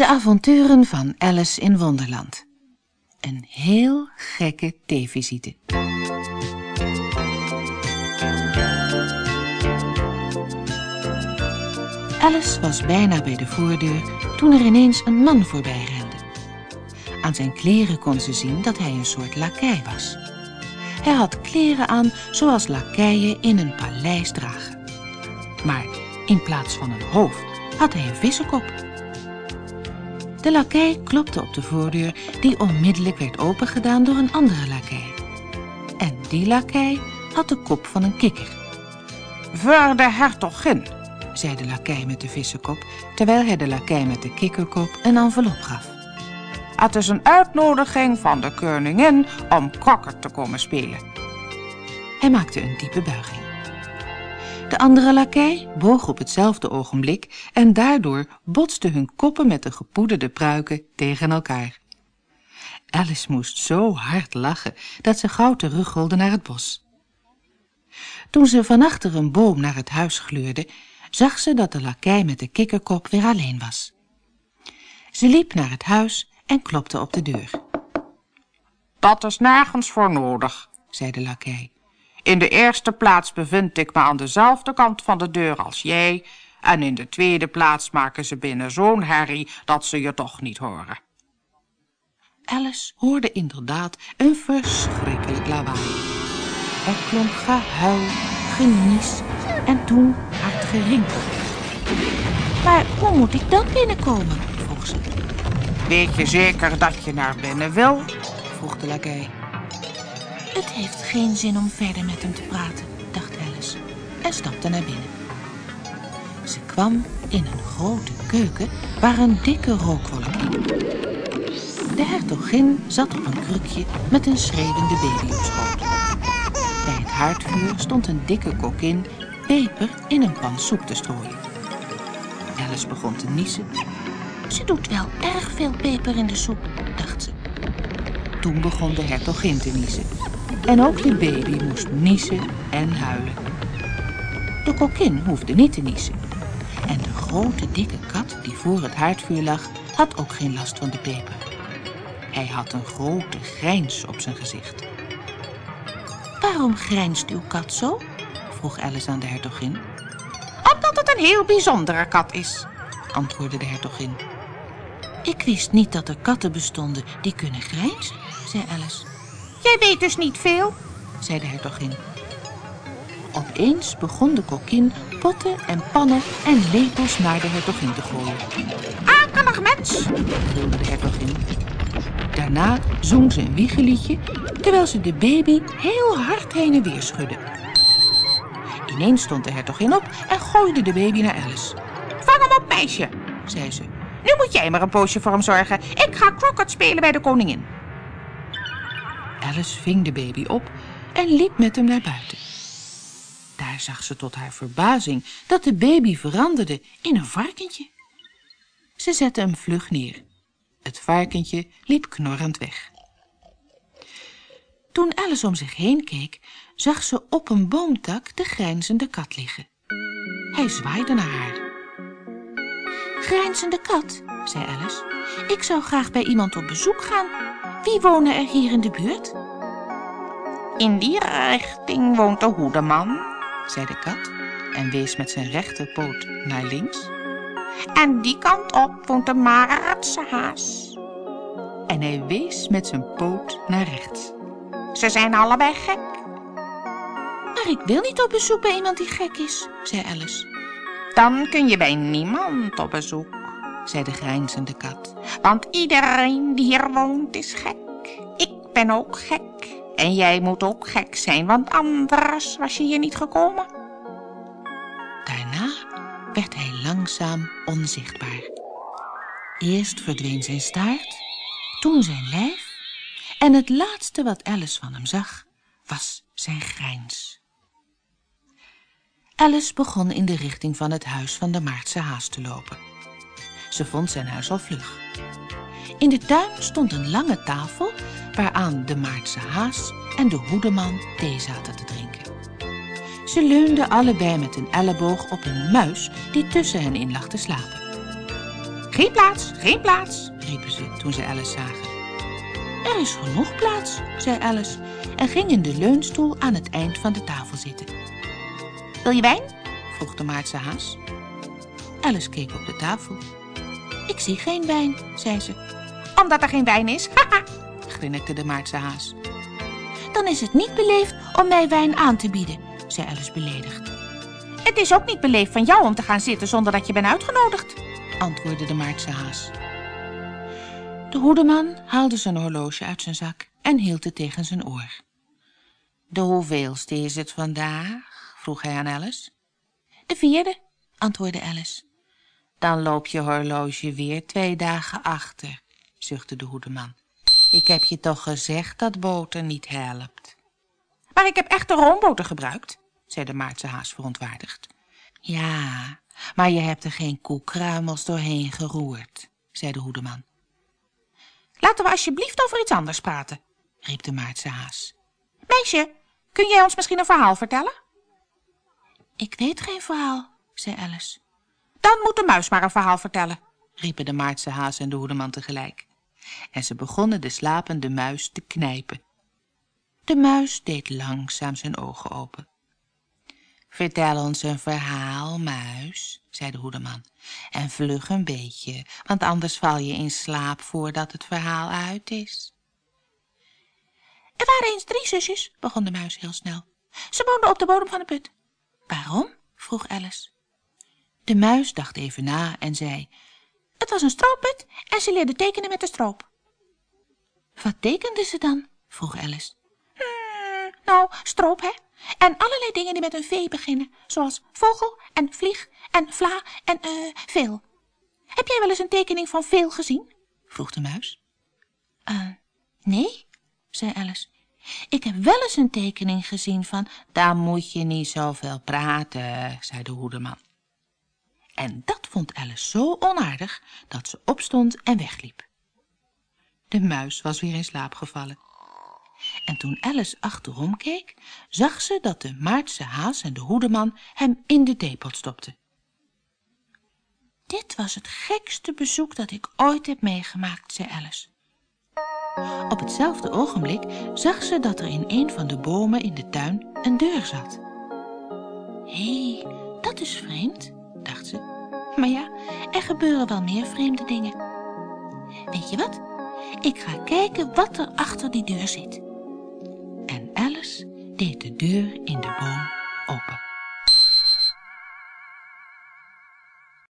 De avonturen van Alice in Wonderland. Een heel gekke theevisite. Alice was bijna bij de voordeur toen er ineens een man voorbij rende. Aan zijn kleren kon ze zien dat hij een soort lakij was. Hij had kleren aan zoals lakeien in een paleis dragen. Maar in plaats van een hoofd had hij een vissenkop. De lakij klopte op de voordeur die onmiddellijk werd opengedaan door een andere lakij. En die lakij had de kop van een kikker. Voor de hertogin, zei de lakij met de vissenkop, terwijl hij de lakij met de kikkerkop een envelop gaf. Het is een uitnodiging van de koningin om kroket te komen spelen. Hij maakte een diepe buiging. De andere lakij boog op hetzelfde ogenblik en daardoor botsten hun koppen met de gepoederde pruiken tegen elkaar. Alice moest zo hard lachen dat ze gauw terugrolde naar het bos. Toen ze van achter een boom naar het huis gluurde, zag ze dat de lakij met de kikkerkop weer alleen was. Ze liep naar het huis en klopte op de deur. Dat is nergens voor nodig, zei de lakij. In de eerste plaats bevind ik me aan dezelfde kant van de deur als jij, en in de tweede plaats maken ze binnen zo'n herrie dat ze je toch niet horen. Alice hoorde inderdaad een verschrikkelijk lawaai. Er klonk gehuil, genies en toen hard gerinkel. Maar hoe moet ik dan binnenkomen? vroeg ze. Weet je zeker dat je naar binnen wil? vroeg de lakij. Het heeft geen zin om verder met hem te praten, dacht Alice en stapte naar binnen. Ze kwam in een grote keuken waar een dikke rookwolk hing. De hertogin zat op een krukje met een schreeuwende baby op schoot. Bij het haardvuur stond een dikke kokin peper in een pan soep te strooien. Alice begon te niezen. Ze doet wel erg veel peper in de soep, dacht ze. Toen begon de hertogin te niezen. En ook de baby moest niezen en huilen. De kokkin hoefde niet te niezen. En de grote dikke kat die voor het haardvuur lag, had ook geen last van de peper. Hij had een grote grijns op zijn gezicht. Waarom grijnst uw kat zo? vroeg Alice aan de hertogin. Omdat het een heel bijzondere kat is, antwoordde de hertogin. Ik wist niet dat er katten bestonden die kunnen grijnzen, zei Alice. Jij weet dus niet veel, zei de hertogin. Opeens begon de kokkin potten en pannen en lepels naar de hertogin te gooien. Akelig mens, gilde de hertogin. Daarna zong ze een wiegeliedje, terwijl ze de baby heel hard heen en weer schudde. Ineens stond de hertogin op en gooide de baby naar Alice. Vang hem op, meisje, zei ze. Nu moet jij maar een poosje voor hem zorgen. Ik ga kroket spelen bij de koningin. Alice ving de baby op en liep met hem naar buiten. Daar zag ze tot haar verbazing dat de baby veranderde in een varkentje. Ze zette hem vlug neer. Het varkentje liep knorrend weg. Toen Alice om zich heen keek, zag ze op een boomtak de grijnzende kat liggen. Hij zwaaide naar haar. Grijnzende kat, zei Alice. Ik zou graag bij iemand op bezoek gaan. Wie wonen er hier in de buurt? In die richting woont de hoedeman, zei de kat en wees met zijn rechterpoot naar links. En die kant op woont de Maartse haas. En hij wees met zijn poot naar rechts. Ze zijn allebei gek. Maar ik wil niet op bezoek bij iemand die gek is, zei Alice. Dan kun je bij niemand op bezoek, zei de grijnzende kat. Want iedereen die hier woont is gek. Ik ben ook gek. En jij moet ook gek zijn, want anders was je hier niet gekomen. Daarna werd hij langzaam onzichtbaar. Eerst verdween zijn staart, toen zijn lijf en het laatste wat Alice van hem zag, was zijn grijns. Alice begon in de richting van het huis van de Maartse haas te lopen. Ze vond zijn huis al vlug. In de tuin stond een lange tafel waaraan de Maartse haas en de hoedeman thee zaten te drinken. Ze leunden allebei met een elleboog op een muis die tussen hen in lag te slapen. Geen plaats, geen plaats, riepen ze toen ze Alice zagen. Er is genoeg plaats, zei Alice en ging in de leunstoel aan het eind van de tafel zitten. Wil je wijn? vroeg de Maartse haas. Alice keek op de tafel. Ik zie geen wijn, zei ze. Omdat er geen wijn is, haha, grinnikte de Maartse haas. Dan is het niet beleefd om mij wijn aan te bieden, zei Alice beledigd. Het is ook niet beleefd van jou om te gaan zitten zonder dat je bent uitgenodigd, antwoordde de Maartse haas. De hoedeman haalde zijn horloge uit zijn zak en hield het tegen zijn oor. De hoeveelste is het vandaag? vroeg hij aan Alice. De vierde, antwoordde Alice. Dan loop je horloge weer twee dagen achter, zuchtte de hoedeman. Ik heb je toch gezegd dat boter niet helpt. Maar ik heb echte roomboter gebruikt, zei de Maartse haas verontwaardigd. Ja, maar je hebt er geen koekruimels doorheen geroerd, zei de hoedeman. Laten we alsjeblieft over iets anders praten, riep de Maartse haas. Meisje, kun jij ons misschien een verhaal vertellen? Ik weet geen verhaal, zei Alice. Dan moet de muis maar een verhaal vertellen, riepen de Maartse haas en de hoedeman tegelijk. En ze begonnen de slapende muis te knijpen. De muis deed langzaam zijn ogen open. Vertel ons een verhaal, muis, zei de hoedeman. En vlug een beetje, want anders val je in slaap voordat het verhaal uit is. Er waren eens drie zusjes, begon de muis heel snel. Ze woonden op de bodem van de put. Waarom? vroeg Alice. De muis dacht even na en zei, het was een stroopput en ze leerde tekenen met de stroop. Wat tekende ze dan? vroeg Alice. Hmm, nou, stroop, hè? En allerlei dingen die met een V beginnen, zoals vogel en vlieg en vla en uh, veel. Heb jij wel eens een tekening van veel gezien? vroeg de muis. Uh, nee, zei Alice. Ik heb wel eens een tekening gezien van, daar moet je niet zoveel praten, zei de hoedeman. En dat vond Alice zo onaardig dat ze opstond en wegliep. De muis was weer in slaap gevallen. En toen Alice achterom keek, zag ze dat de Maartse haas en de hoedeman hem in de theepot stopten. Dit was het gekste bezoek dat ik ooit heb meegemaakt, zei Alice. Op hetzelfde ogenblik zag ze dat er in een van de bomen in de tuin een deur zat. Hé, hey, dat is vreemd, dacht ze. Maar ja, er gebeuren wel meer vreemde dingen. Weet je wat? Ik ga kijken wat er achter die deur zit. En Alice deed de deur in de boom open.